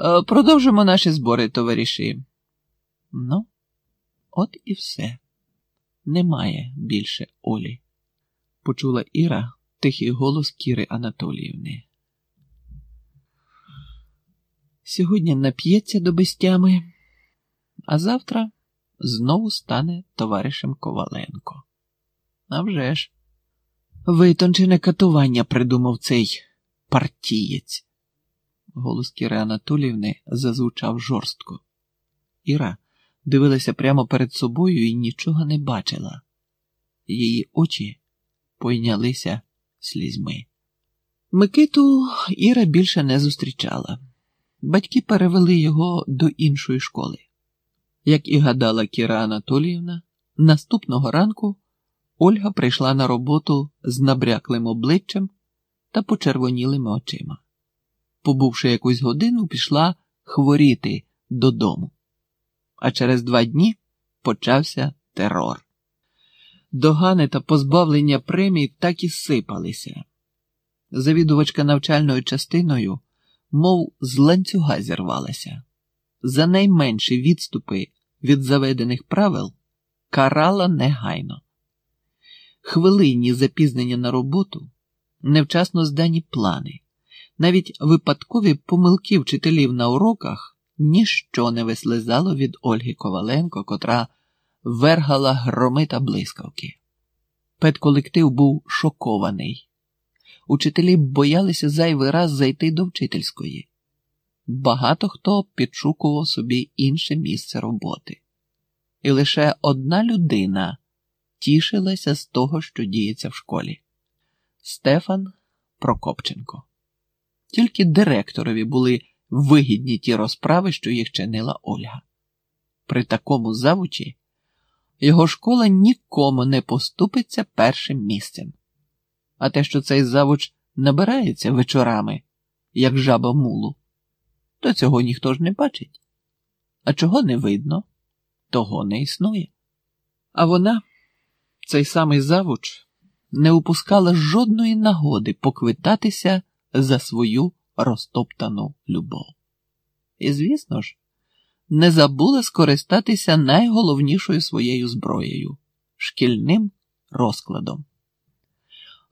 Е, Продовжимо наші збори, товариші. Ну, от і все. Немає більше Олі, почула Іра тихий голос Кіри Анатоліївни. Сьогодні нап'ється до безтями, а завтра знову стане товаришем Коваленко. А вже ж, витончене катування придумав цей партієць. Голос Кіри Анатоліївни зазвучав жорстко. Іра дивилася прямо перед собою і нічого не бачила. Її очі пойнялися слізьми. Микиту Іра більше не зустрічала. Батьки перевели його до іншої школи. Як і гадала Кіра Анатоліївна, наступного ранку Ольга прийшла на роботу з набряклим обличчям та почервонілими очима. Побувши якусь годину, пішла хворіти додому. А через два дні почався терор. Догани та позбавлення премій так і сипалися. Завідувачка навчальною частиною, мов з ланцюга зірвалася. За найменші відступи від заведених правил карала негайно. Хвилинні запізнення на роботу, невчасно здані плани, навіть випадкові помилки вчителів на уроках ніщо не вислизало від Ольги Коваленко, котра вергала громи та блискавки. Педколектив був шокований. Учителі боялися зайвий раз зайти до вчительської. Багато хто підшукував собі інше місце роботи. І лише одна людина тішилася з того, що діється в школі Стефан Прокопченко. Тільки директорові були вигідні ті розправи, що їх чинила Ольга. При такому завучі його школа нікому не поступиться першим місцем. А те, що цей завуч набирається вечорами, як жаба мулу, то цього ніхто ж не бачить. А чого не видно, того не існує. А вона, цей самий завуч, не упускала жодної нагоди поквитатися за свою розтоптану любов. І, звісно ж, не забула скористатися найголовнішою своєю зброєю шкільним розкладом.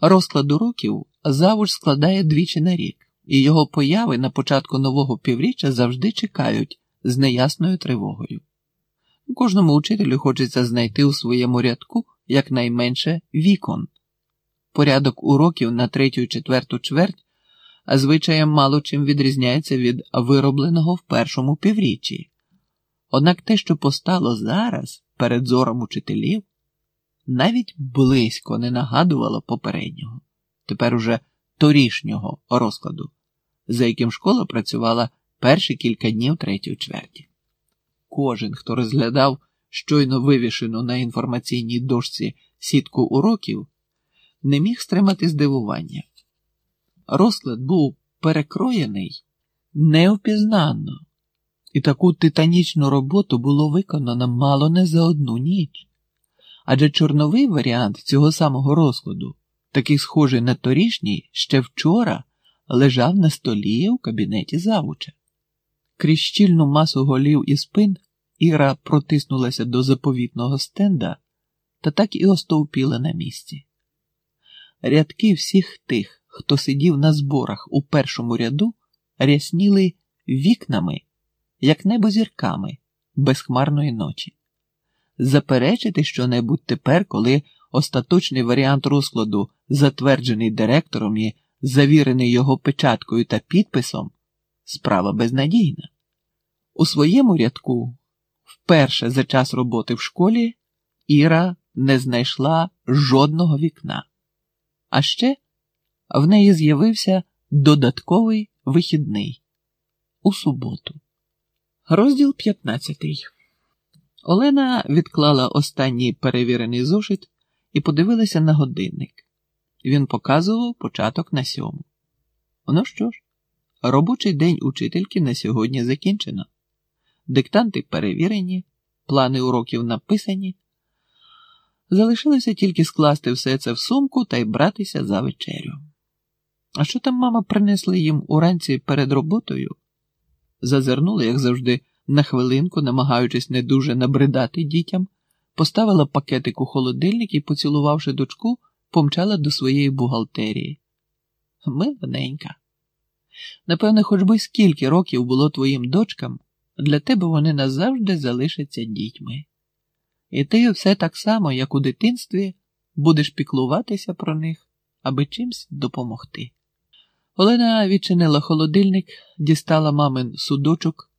Розклад уроків завуч складає двічі на рік, і його появи на початку нового півріччя завжди чекають з неясною тривогою. Кожному учителю хочеться знайти у своєму рядку якнайменше вікон. Порядок уроків на третю і четверту чверть звичаєм мало чим відрізняється від виробленого в першому півріччі. Однак те, що постало зараз перед зором учителів, навіть близько не нагадувало попереднього, тепер уже торішнього розкладу, за яким школа працювала перші кілька днів третьої чверті. Кожен, хто розглядав щойно вивішену на інформаційній дошці сітку уроків, не міг стримати здивування. Розклад був перекроєний неопізнанно, і таку титанічну роботу було виконано мало не за одну ніч. Адже чорновий варіант цього самого розкладу, такий схожий на торішній, ще вчора лежав на столі у кабінеті завуча. Крізь щільну масу голів і спин Іра протиснулася до заповітного стенда та так і остовпіла на місці. Рядки всіх тих хто сидів на зборах у першому ряду, рясніли вікнами, як небо зірками безхмарної ночі. Заперечити щонебудь тепер, коли остаточний варіант розкладу, затверджений директором і завірений його печаткою та підписом, справа безнадійна. У своєму рядку, вперше за час роботи в школі, Іра не знайшла жодного вікна. А ще в неї з'явився додатковий вихідний у суботу. Розділ 15 Олена відклала останній перевірений зошит і подивилася на годинник. Він показував початок на сьому. Ну що ж, робочий день учительки на сьогодні закінчено. Диктанти перевірені, плани уроків написані. Залишилося тільки скласти все це в сумку та й братися за вечерю. А що там мама принесла їм уранці перед роботою? зазирнула, як завжди, на хвилинку, намагаючись не дуже набридати дітям, поставила пакетик у холодильник і, поцілувавши дочку, помчала до своєї бухгалтерії. Милененька. Напевне, хоч би скільки років було твоїм дочкам, для тебе вони назавжди залишаться дітьми. І ти все так само, як у дитинстві, будеш піклуватися про них, аби чимсь допомогти. Олена відчинила холодильник, дістала мамин судочок